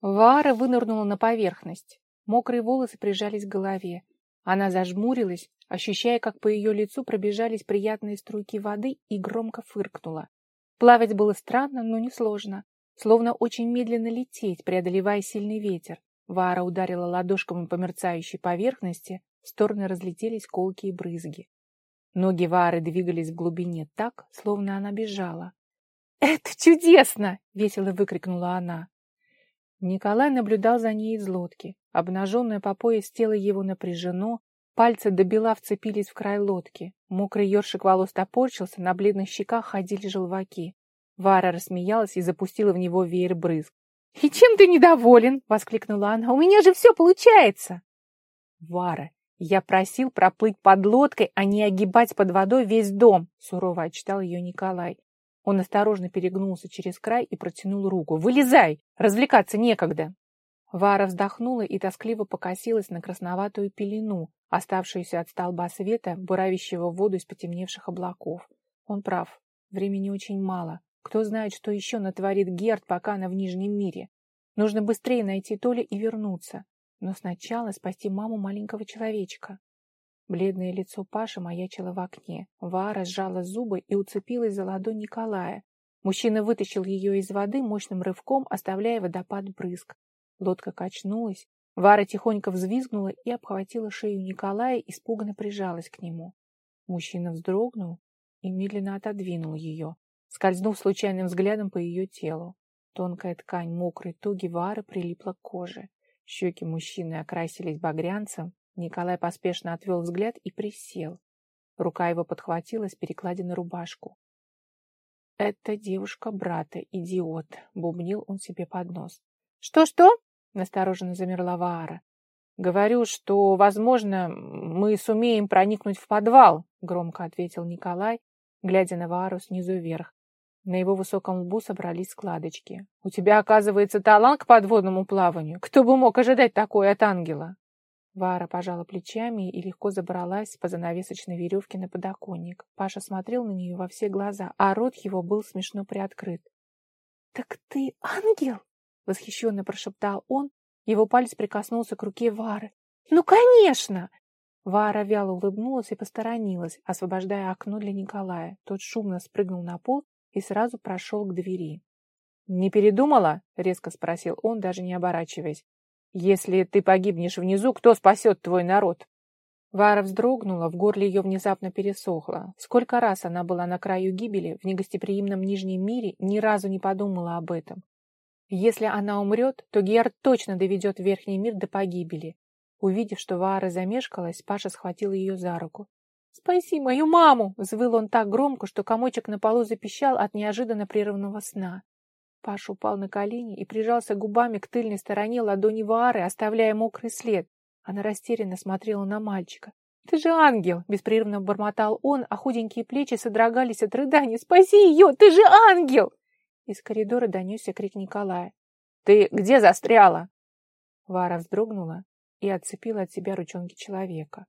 Вара вынырнула на поверхность. Мокрые волосы прижались к голове. Она зажмурилась, ощущая, как по ее лицу пробежались приятные струйки воды и громко фыркнула. Плавать было странно, но несложно. Словно очень медленно лететь, преодолевая сильный ветер. Вара ударила ладошками по мерцающей поверхности, в стороны разлетелись колки и брызги. Ноги Вары двигались в глубине так, словно она бежала. «Это чудесно!» — весело выкрикнула она. Николай наблюдал за ней из лодки. Обнаженное по пояс тело его напряжено, пальцы до бела вцепились в край лодки. Мокрый ершик волос топорчился, на бледных щеках ходили желваки. Вара рассмеялась и запустила в него веер брызг. «И чем ты недоволен?» — воскликнула она. «У меня же все получается!» «Вара, я просил проплыть под лодкой, а не огибать под водой весь дом!» — сурово отчитал ее Николай. Он осторожно перегнулся через край и протянул руку. «Вылезай! Развлекаться некогда!» Вара вздохнула и тоскливо покосилась на красноватую пелену, оставшуюся от столба света, буравящего воду из потемневших облаков. Он прав. Времени очень мало. Кто знает, что еще натворит Герд, пока она в Нижнем мире. Нужно быстрее найти Толя и вернуться. Но сначала спасти маму маленького человечка. Бледное лицо Паши маячило в окне. Вара сжала зубы и уцепилась за ладонь Николая. Мужчина вытащил ее из воды мощным рывком, оставляя водопад брызг. Лодка качнулась. Вара тихонько взвизгнула и обхватила шею Николая, испуганно прижалась к нему. Мужчина вздрогнул и медленно отодвинул ее, скользнув случайным взглядом по ее телу. Тонкая ткань мокрой туги Вары прилипла к коже. Щеки мужчины окрасились багрянцем, Николай поспешно отвел взгляд и присел. Рука его подхватила с рубашку. «Это девушка брата, идиот!» — бубнил он себе под нос. «Что-что?» — настороженно замерла Ваара. «Говорю, что, возможно, мы сумеем проникнуть в подвал», — громко ответил Николай, глядя на Ваару снизу вверх. На его высоком лбу собрались складочки. «У тебя, оказывается, талант к подводному плаванию. Кто бы мог ожидать такое от ангела?» Вара пожала плечами и легко забралась по занавесочной веревке на подоконник. Паша смотрел на нее во все глаза, а рот его был смешно приоткрыт. «Так ты ангел?» — восхищенно прошептал он. Его палец прикоснулся к руке Вары. «Ну, конечно!» Вара вяло улыбнулась и посторонилась, освобождая окно для Николая. Тот шумно спрыгнул на пол и сразу прошел к двери. «Не передумала?» — резко спросил он, даже не оборачиваясь. Если ты погибнешь внизу, кто спасет твой народ? Вара вздрогнула, в горле ее внезапно пересохло. Сколько раз она была на краю гибели, в негостеприимном Нижнем мире, ни разу не подумала об этом. Если она умрет, то Герд точно доведет Верхний мир до погибели. Увидев, что Вара замешкалась, Паша схватил ее за руку. «Спаси мою маму!» — взвыл он так громко, что комочек на полу запищал от неожиданно прерванного сна. Паша упал на колени и прижался губами к тыльной стороне ладони Вары, оставляя мокрый след. Она растерянно смотрела на мальчика. «Ты же ангел!» — беспрерывно бормотал он, а худенькие плечи содрогались от рыдания. «Спаси ее! Ты же ангел!» Из коридора донесся крик Николая. «Ты где застряла?» Вара вздрогнула и отцепила от себя ручонки человека.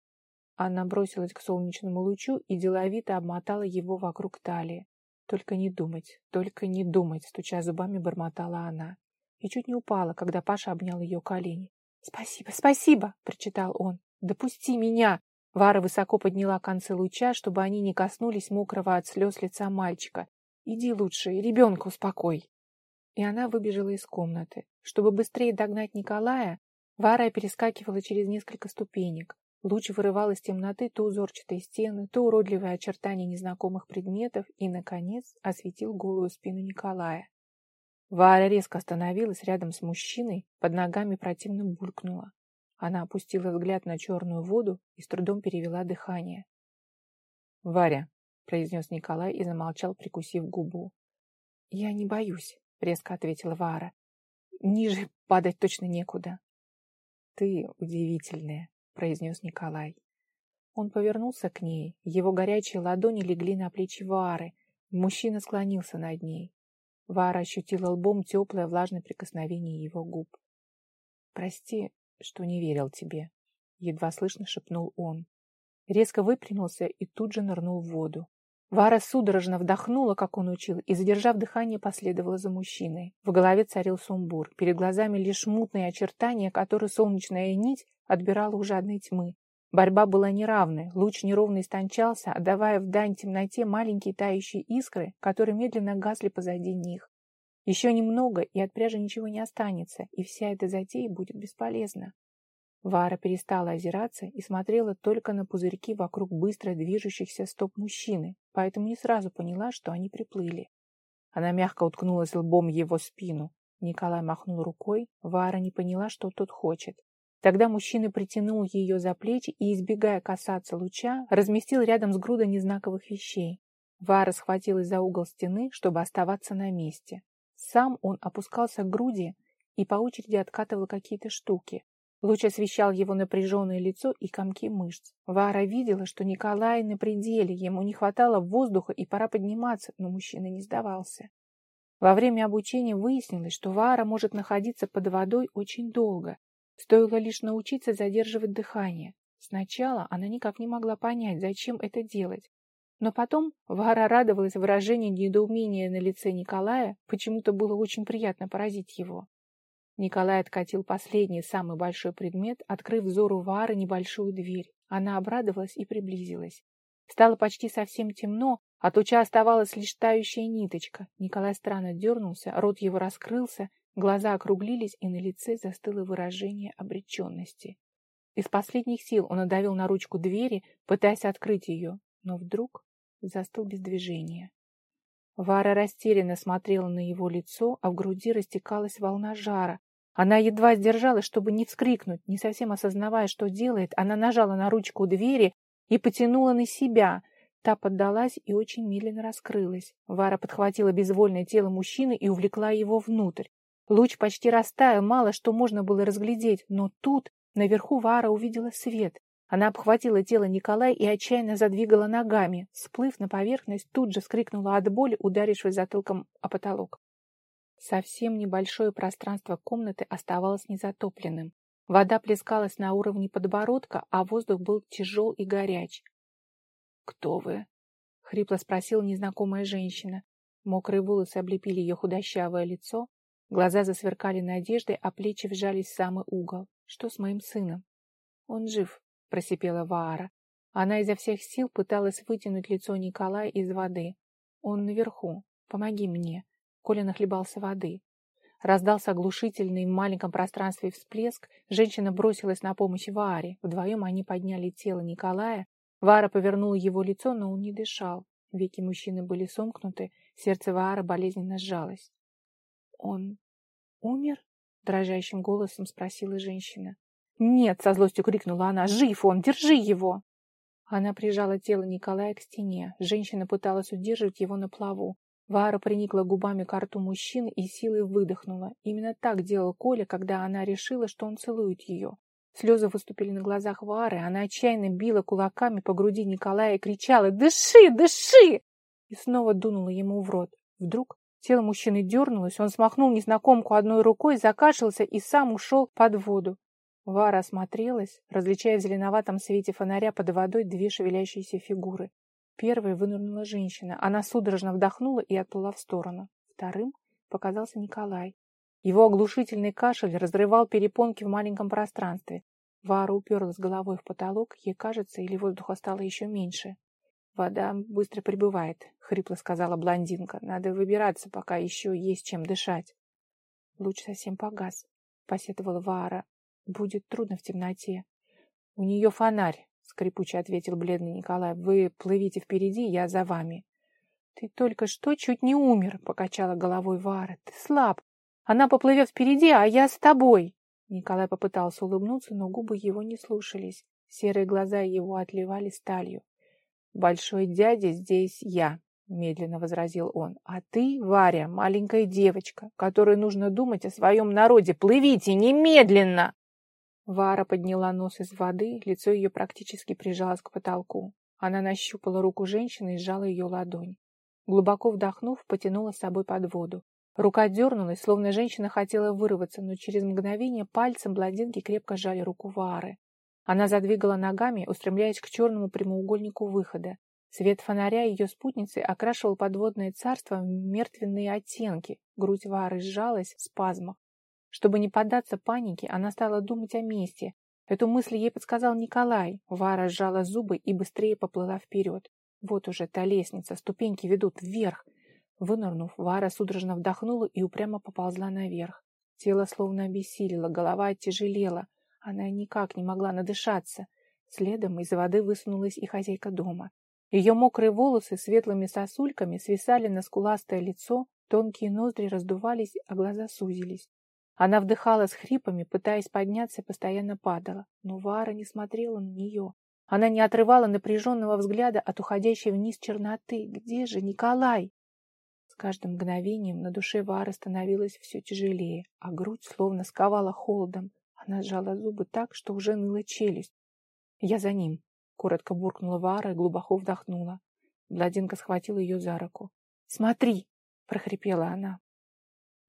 Она бросилась к солнечному лучу и деловито обмотала его вокруг талии. Только не думать, только не думать, стуча зубами, бормотала она. И чуть не упала, когда Паша обнял ее колени. «Спасибо, спасибо!» — прочитал он. «Допусти меня!» Вара высоко подняла концы луча, чтобы они не коснулись мокрого от слез лица мальчика. «Иди лучше, ребенка успокой!» И она выбежала из комнаты. Чтобы быстрее догнать Николая, Вара перескакивала через несколько ступенек. Луч вырывал из темноты то узорчатые стены, то уродливые очертания незнакомых предметов и, наконец, осветил голую спину Николая. Варя резко остановилась рядом с мужчиной, под ногами противно булькнула. Она опустила взгляд на черную воду и с трудом перевела дыхание. «Варя», — произнес Николай и замолчал, прикусив губу. «Я не боюсь», — резко ответила Вара. «Ниже падать точно некуда». «Ты удивительная», произнес Николай. Он повернулся к ней, его горячие ладони легли на плечи Вары. Мужчина склонился над ней. Вара ощутила лбом теплое влажное прикосновение его губ. «Прости, что не верил тебе», — едва слышно шепнул он. Резко выпрямился и тут же нырнул в воду. Вара судорожно вдохнула, как он учил, и, задержав дыхание, последовала за мужчиной. В голове царил сумбур. Перед глазами лишь мутные очертания, которые солнечная нить отбирала у жадной тьмы. Борьба была неравной, луч неровно истончался, отдавая в дань темноте маленькие тающие искры, которые медленно гасли позади них. Еще немного, и от пряжи ничего не останется, и вся эта затея будет бесполезна. Вара перестала озираться и смотрела только на пузырьки вокруг быстро движущихся стоп мужчины, поэтому не сразу поняла, что они приплыли. Она мягко уткнулась лбом его спину. Николай махнул рукой, Вара не поняла, что тот хочет. Тогда мужчина притянул ее за плечи и, избегая касаться луча, разместил рядом с грудой незнаковых вещей. Вара схватилась за угол стены, чтобы оставаться на месте. Сам он опускался к груди и по очереди откатывал какие-то штуки. Луч освещал его напряженное лицо и комки мышц. Вара видела, что Николай на пределе, ему не хватало воздуха и пора подниматься, но мужчина не сдавался. Во время обучения выяснилось, что Вара может находиться под водой очень долго. Стоило лишь научиться задерживать дыхание. Сначала она никак не могла понять, зачем это делать. Но потом Вара радовалась выражению недоумения на лице Николая, почему-то было очень приятно поразить его. Николай откатил последний, самый большой предмет, открыв взору Вары небольшую дверь. Она обрадовалась и приблизилась. Стало почти совсем темно, от луча оставалась лишь тающая ниточка. Николай странно дернулся, рот его раскрылся, глаза округлились, и на лице застыло выражение обреченности. Из последних сил он надавил на ручку двери, пытаясь открыть ее, но вдруг застыл без движения. Вара растерянно смотрела на его лицо, а в груди растекалась волна жара, она едва сдержалась, чтобы не вскрикнуть, не совсем осознавая, что делает. Она нажала на ручку двери и потянула на себя. Та поддалась и очень медленно раскрылась. Вара подхватила безвольное тело мужчины и увлекла его внутрь. Луч почти растаял, мало что можно было разглядеть, но тут наверху Вара увидела свет. Она обхватила тело Николая и отчаянно задвигала ногами. Всплыв на поверхность, тут же скрикнула от боли, ударившись затылком о потолок. Совсем небольшое пространство комнаты оставалось незатопленным. Вода плескалась на уровне подбородка, а воздух был тяжел и горяч. «Кто вы?» — хрипло спросила незнакомая женщина. Мокрые волосы облепили ее худощавое лицо, глаза засверкали надеждой, а плечи вжались в самый угол. «Что с моим сыном?» «Он жив», — просипела Ваара. Она изо всех сил пыталась вытянуть лицо Николая из воды. «Он наверху. Помоги мне». Коля нахлебался воды. Раздался оглушительный в маленьком пространстве всплеск. Женщина бросилась на помощь Варе. Вдвоем они подняли тело Николая. Вара повернула его лицо, но он не дышал. Веки мужчины были сомкнуты. Сердце Ваара болезненно сжалось. «Он умер?» — дрожащим голосом спросила женщина. «Нет!» — со злостью крикнула она. «Жив он! Держи его!» Она прижала тело Николая к стене. Женщина пыталась удерживать его на плаву. Вара приникла губами к рту мужчины и силой выдохнула. Именно так делал Коля, когда она решила, что он целует ее. Слезы выступили на глазах Вары, она отчаянно била кулаками по груди Николая и кричала «Дыши! Дыши!» и снова дунула ему в рот. Вдруг тело мужчины дернулось, он смахнул незнакомку одной рукой, закашлялся и сам ушел под воду. Вара осмотрелась, различая в зеленоватом свете фонаря под водой две шевелящиеся фигуры. Первой вынырнула женщина. Она судорожно вдохнула и отплыла в сторону. Вторым показался Николай. Его оглушительный кашель разрывал перепонки в маленьком пространстве. Вара уперлась головой в потолок, ей кажется, или воздуха стало еще меньше. «Вода быстро прибывает», — хрипло сказала блондинка. «Надо выбираться, пока еще есть чем дышать». Луч совсем погас, — посетовала Вара. «Будет трудно в темноте». «У нее фонарь», скрипуче ответил бледный Николай. Вы плывите впереди, я за вами. Ты только что чуть не умер, покачала головой Вара. Ты слаб. Она поплывет впереди, а я с тобой. Николай попытался улыбнуться, но губы его не слушались. Серые глаза его отливали сталью. «Большой дядя здесь я», — медленно возразил он. «А ты, Варя, маленькая девочка, которой нужно думать о своем народе. Плывите немедленно!» Вара подняла нос из воды, лицо ее практически прижалось к потолку. Она нащупала руку женщины и сжала ее ладонь. Глубоко вдохнув, потянула с собой под воду. Рука дернулась, словно женщина хотела вырваться, но через мгновение пальцем блондинки крепко сжали руку Вары. Она задвигала ногами, устремляясь к черному прямоугольнику выхода. Свет фонаря ее спутницы окрашивал подводное царство в мертвенные оттенки. Грудь Вары сжалась в спазмах. Чтобы не поддаться панике, она стала думать о месте. Эту мысль ей подсказал Николай. Вара сжала зубы и быстрее поплыла вперед. Вот уже та лестница, ступеньки ведут вверх. Вынырнув, Вара судорожно вдохнула и упрямо поползла наверх. Тело словно обессилило, голова оттяжелела. Она никак не могла надышаться. Следом из воды высунулась и хозяйка дома. Ее мокрые волосы светлыми сосульками свисали на скуластое лицо, тонкие ноздри раздувались, а глаза сузились. Она вдыхала с хрипами, пытаясь подняться, и постоянно падала. Но Вара не смотрела на нее. Она не отрывала напряженного взгляда от уходящей вниз черноты. «Где же Николай?» С каждым мгновением на душе Вары становилось все тяжелее, а грудь словно сковала холодом. Она сжала зубы так, что уже ныла челюсть. «Я за ним», Коротко буркнула Вара и глубоко вдохнула. Бладинка схватила ее за руку. «Смотри!» — прохрипела она.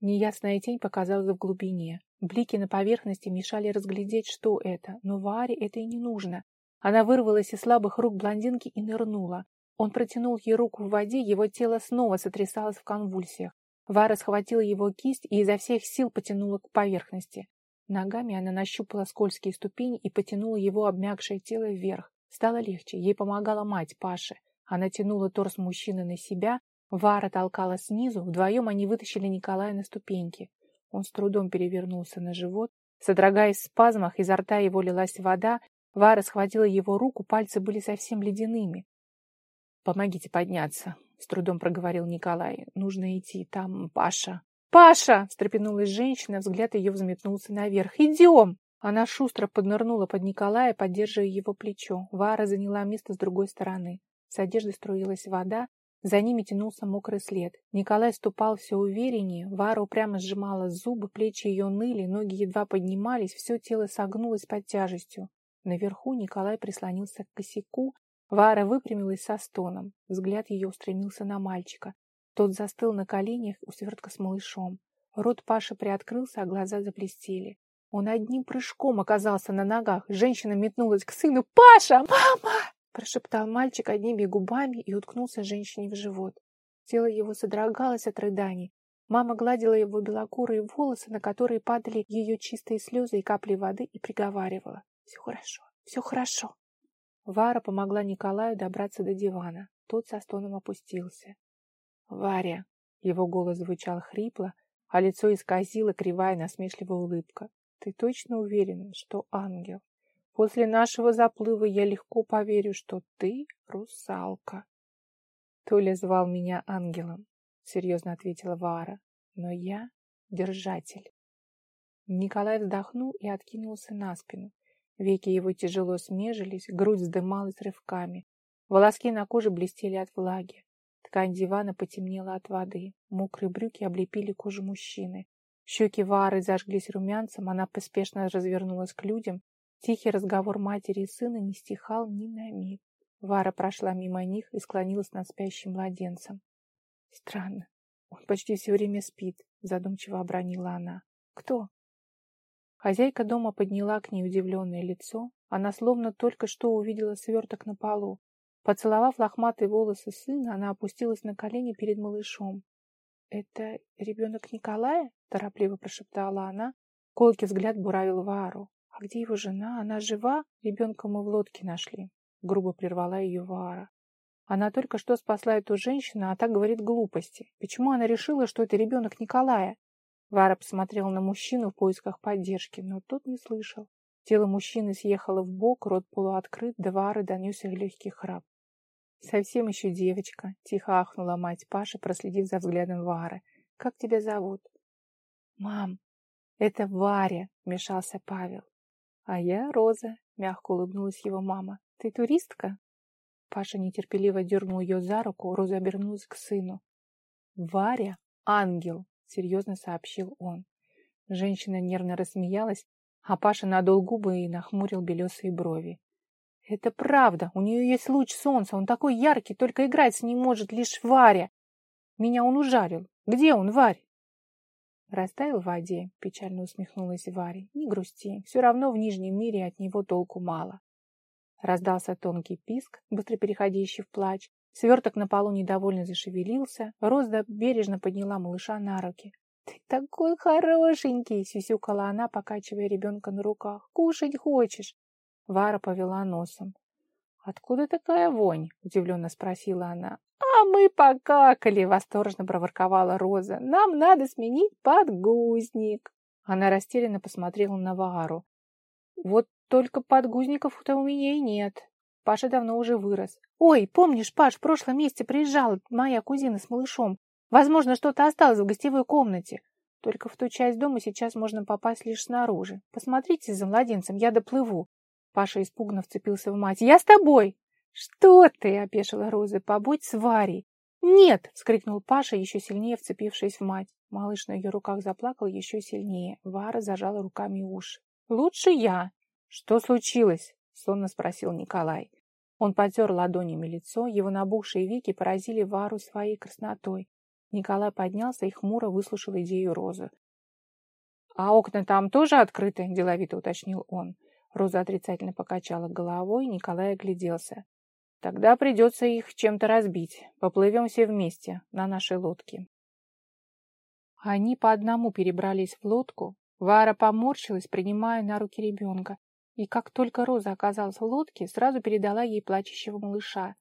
Неясная тень показалась в глубине. Блики на поверхности мешали разглядеть, что это, но Варе это и не нужно. Она вырвалась из слабых рук блондинки и нырнула. Он протянул ей руку в воде, его тело снова сотрясалось в конвульсиях. Вара схватила его кисть и изо всех сил потянула к поверхности. Ногами она нащупала скользкие ступени и потянула его обмякшее тело вверх. Стало легче. Ей помогала мать Паши. Она тянула торс мужчины на себя, Вара толкала снизу, вдвоем они вытащили Николая на ступеньки. Он с трудом перевернулся на живот. Содрогаясь в спазмах, изо рта его лилась вода. Вара схватила его руку, пальцы были совсем ледяными. «Помогите подняться», — с трудом проговорил Николай. «Нужно идти, там Паша». «Паша!» — встрепенулась женщина, взгляд ее взметнулся наверх. «Идем!» Она шустро поднырнула под Николая, поддерживая его плечо. Вара заняла место с другой стороны. С одежды струилась вода, за ними тянулся мокрый след. Николай ступал все увереннее, Вара упрямо сжимала зубы, плечи ее ныли, ноги едва поднимались, все тело согнулось под тяжестью. Наверху Николай прислонился к косяку, Вара выпрямилась со стоном. Взгляд ее устремился на мальчика. Тот застыл на коленях у свертка с малышом. Рот Паши приоткрылся, а глаза заблестели. Он одним прыжком оказался на ногах. Женщина метнулась к сыну. «Паша! Мама!» Прошептал мальчик одними губами и уткнулся женщине в живот. Тело его содрогалось от рыданий. Мама гладила его белокурые волосы, на которые падали ее чистые слезы и капли воды, и приговаривала. «Все хорошо, все хорошо». Вара помогла Николаю добраться до дивана. Тот со стоном опустился. «Варя!» Его голос звучал хрипло, а лицо исказило кривая насмешливая улыбка. Ты точно уверена, что ангел? После нашего заплыва я легко поверю, что ты русалка. Толя звал меня ангелом, серьезно ответила Вара, но я держатель. Николай вздохнул и откинулся на спину. Веки его тяжело смежились, грудь вздымалась рывками. Волоски на коже блестели от влаги. Ткань дивана потемнела от воды. Мокрые брюки облепили кожу мужчины. Щеки Вары зажглись румянцем, она поспешно развернулась к людям. Тихий разговор матери и сына не стихал ни на миг. Вара прошла мимо них и склонилась над спящим младенцем. «Странно, он почти все время спит», — задумчиво обронила она. «Кто?» Хозяйка дома подняла к ней удивленное лицо. Она словно только что увидела сверток на полу. Поцеловав лохматые волосы сына, она опустилась на колени перед малышом. «Это ребенок Николая?» — торопливо прошептала она. Колкий взгляд буравил Вару. «А где его жена? Она жива? Ребенка мы в лодке нашли», — грубо прервала ее Вара. Она только что спасла эту женщину, а так говорит глупости. Почему она решила, что это ребенок Николая? Вара посмотрела на мужчину в поисках поддержки, но тот не слышал. Тело мужчины съехало в бок, рот полуоткрыт, до Вары донесся легкий храп. «Совсем еще девочка», — тихо ахнула мать Паши, проследив за взглядом Вары. «Как тебя зовут?» «Мам, это Варя», — вмешался Павел. «А я Роза», — мягко улыбнулась его мама. «Ты туристка?» Паша нетерпеливо дернул ее за руку, Роза обернулась к сыну. «Варя — ангел», — серьезно сообщил он. Женщина нервно рассмеялась, а Паша надул губы и нахмурил белесые брови. Это правда, у нее есть луч солнца, он такой яркий, только играть с ним может лишь Варя. Меня он ужарил. Где он, Варь? Растаял в воде, печально усмехнулась Варя. Не грусти, все равно в Нижнем мире от него толку мало. Раздался тонкий писк, быстро переходящий в плач. Сверток на полу недовольно зашевелился. Роза бережно подняла малыша на руки. «Ты такой хорошенький!» — сюсюкала она, покачивая ребенка на руках. «Кушать хочешь?» Вара повела носом. «Откуда такая вонь?» — удивленно спросила она. «А мы покакали!» — восторженно проворковала Роза. «Нам надо сменить подгузник!» Она растерянно посмотрела на Ваару. «Вот только подгузников-то у меня и нет. Паша давно уже вырос. Ой, помнишь, Паш, в прошлом месяце приезжала моя кузина с малышом. Возможно, что-то осталось в гостевой комнате. Только в ту часть дома сейчас можно попасть лишь снаружи. Посмотрите за младенцем, я доплыву. Паша испуганно вцепился в мать. «Я с тобой!» «Что ты?» — опешила Роза. «Побудь с Варей!» «Нет!» — вскрикнул Паша, еще сильнее вцепившись в мать. Малыш на ее руках заплакал еще сильнее. Вара зажала руками уши. «Лучше я!» «Что случилось?» — сонно спросил Николай. Он потер ладонями лицо, его набухшие веки поразили Вару своей краснотой. Николай поднялся и хмуро выслушал идею Розы. «А окна там тоже открыты?» – деловито уточнил он. Роза отрицательно покачала головой, Николай огляделся. «Тогда придется их чем-то разбить. Поплывем все вместе, на нашей лодке». Они по одному перебрались в лодку. Вара поморщилась, принимая на руки ребенка. И как только Роза оказалась в лодке, сразу передала ей плачущего малыша.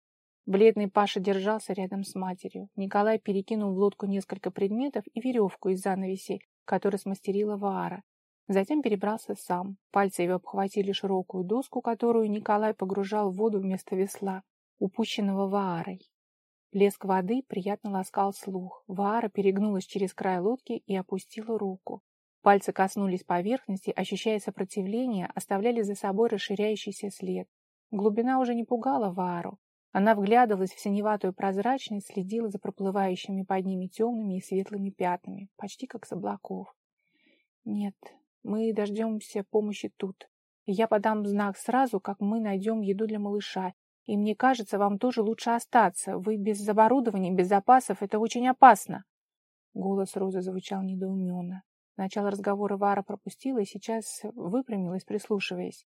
Бледный Паша держался рядом с матерью. Николай перекинул в лодку несколько предметов и веревку из занавесей, которую смастерила Ваара. Затем перебрался сам. Пальцы его обхватили широкую доску, которую Николай погружал в воду вместо весла, упущенного Ваарой. Плеск воды приятно ласкал слух. Ваара перегнулась через край лодки и опустила руку. Пальцы коснулись поверхности, ощущая сопротивление, оставляли за собой расширяющийся след. Глубина уже не пугала Ваару. Она вглядывалась в синеватую прозрачность, следила за проплывающими под ними темными и светлыми пятнами, почти как с облаков. «Нет, мы дождемся помощи тут. Я подам знак сразу, как мы найдем еду для малыша. И мне кажется, вам тоже лучше остаться. Вы без оборудования, без запасов. Это очень опасно». Голос Розы звучал недоуменно. Начало разговора Вара пропустила и сейчас выпрямилась, прислушиваясь.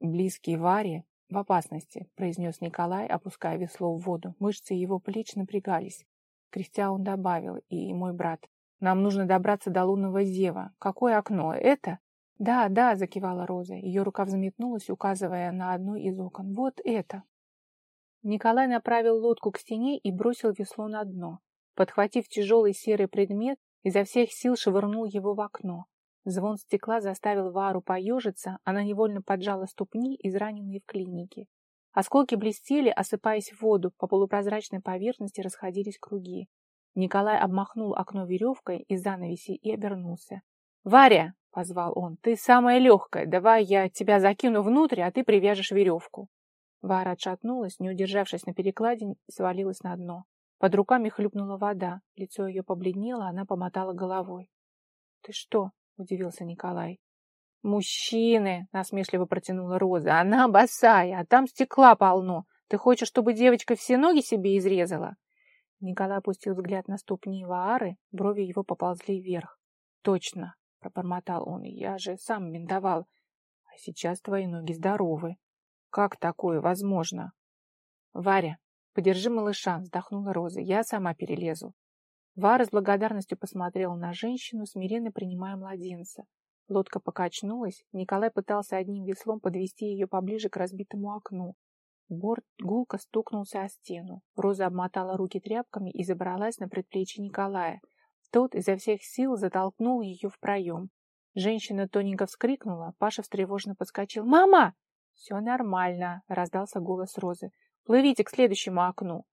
Близкие Варе «В опасности», — произнес Николай, опуская весло в воду. Мышцы его плеч напрягались. Крестя он добавил, и мой брат. «Нам нужно добраться до лунного зева. Какое окно? Это?» «Да, да», — закивала Роза. Ее рука взметнулась, указывая на одно из окон. «Вот это!» Николай направил лодку к стене и бросил весло на дно. Подхватив тяжелый серый предмет, изо всех сил швырнул его в окно. Звон стекла заставил Вару поежиться, она невольно поджала ступни, израненные в клинике. Осколки блестели, осыпаясь в воду, по полупрозрачной поверхности расходились круги. Николай обмахнул окно веревкой из занавеси и обернулся. «Варя!» — позвал он. «Ты самая легкая. Давай я тебя закину внутрь, а ты привяжешь веревку». Вара отшатнулась, не удержавшись на перекладине, свалилась на дно. Под руками хлюпнула вода. Лицо ее побледнело, она помотала головой. «Ты что?» удивился Николай. «Мужчины!» — насмешливо протянула Роза. «Она босая, а там стекла полно. Ты хочешь, чтобы девочка все ноги себе изрезала?» Николай опустил взгляд на ступни Ваары, брови его поползли вверх. «Точно!» — пробормотал он. «Я же сам миндовал. А сейчас твои ноги здоровы. Как такое возможно?» «Варя, подержи малыша!» — вздохнула Роза. «Я сама перелезу». Вара с благодарностью посмотрела на женщину, смиренно принимая младенца. Лодка покачнулась, Николай пытался одним веслом подвести ее поближе к разбитому окну. Борт гулко стукнулся о стену. Роза обмотала руки тряпками и забралась на предплечье Николая. Тот изо всех сил затолкнул ее в проем. Женщина тоненько вскрикнула, Паша встревоженно подскочил. «Мама!» «Все нормально», — раздался голос Розы. «Плывите к следующему окну».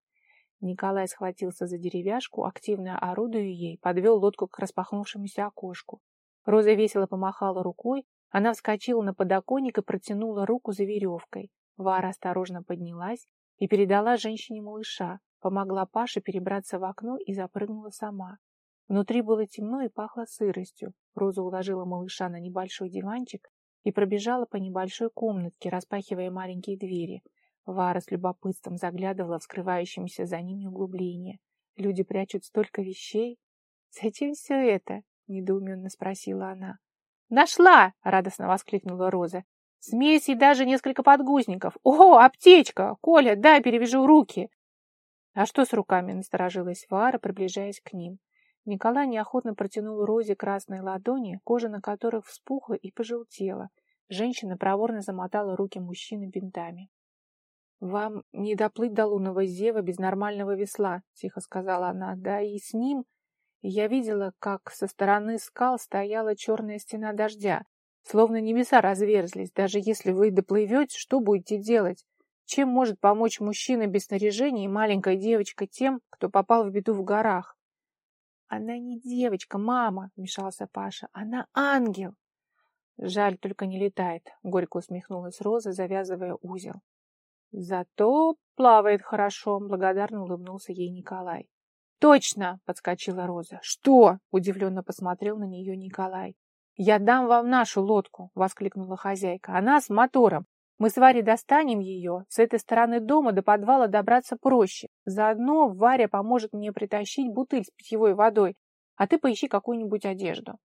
Николай схватился за деревяшку, активно орудуя ей, подвел лодку к распахнувшемуся окошку. Роза весело помахала рукой, она вскочила на подоконник и протянула руку за веревкой. Вара осторожно поднялась и передала женщине малыша, помогла Паше перебраться в окно и запрыгнула сама. Внутри было темно и пахло сыростью. Роза уложила малыша на небольшой диванчик и пробежала по небольшой комнатке, распахивая маленькие двери. Вара с любопытством заглядывала в скрывающемся за ними углубление. Люди прячут столько вещей. «Зачем все это?» — недоуменно спросила она. «Нашла!» — радостно воскликнула Роза. Смесь и даже несколько подгузников. О, аптечка! Коля, дай перевяжу руки. А что с руками? Насторожилась Вара, приближаясь к ним. Николай неохотно протянул Розе красные ладони, кожа на которых вспухла и пожелтела. Женщина проворно замотала руки мужчины бинтами. «Вам не доплыть до лунного зева без нормального весла», — тихо сказала она. «Да и с ним...» Я видела, как со стороны скал стояла черная стена дождя, словно небеса разверзлись. Даже если вы доплывете, что будете делать? Чем может помочь мужчина без снаряжения и маленькая девочка тем, кто попал в беду в горах? «Она не девочка, мама!» — вмешался Паша. «Она ангел!» «Жаль, только не летает», — горько усмехнулась Роза, завязывая узел. «Зато плавает хорошо», — благодарно улыбнулся ей Николай. «Точно!» — подскочила Роза. «Что?» — удивленно посмотрел на нее Николай. «Я дам вам нашу лодку!» — воскликнула хозяйка. «Она с мотором. Мы с Варей достанем ее. С этой стороны дома до подвала добраться проще. Заодно Варя поможет мне притащить бутыль с питьевой водой, а ты поищи какую-нибудь одежду.